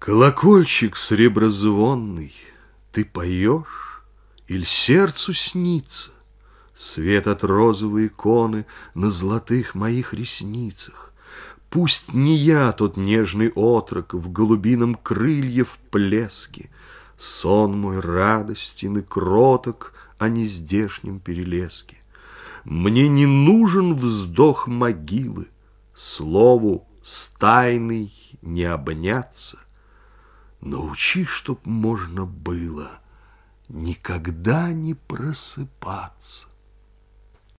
Колокольчик среброзвонный, Ты поешь, или сердцу снится Свет от розовой иконы На золотых моих ресницах? Пусть не я тот нежный отрок В голубином крыльев плеске, Сон мой радостен и кроток О нездешнем перелеске. Мне не нужен вздох могилы, Слову с тайной не обняться, Научи, чтоб можно было никогда не просыпаться.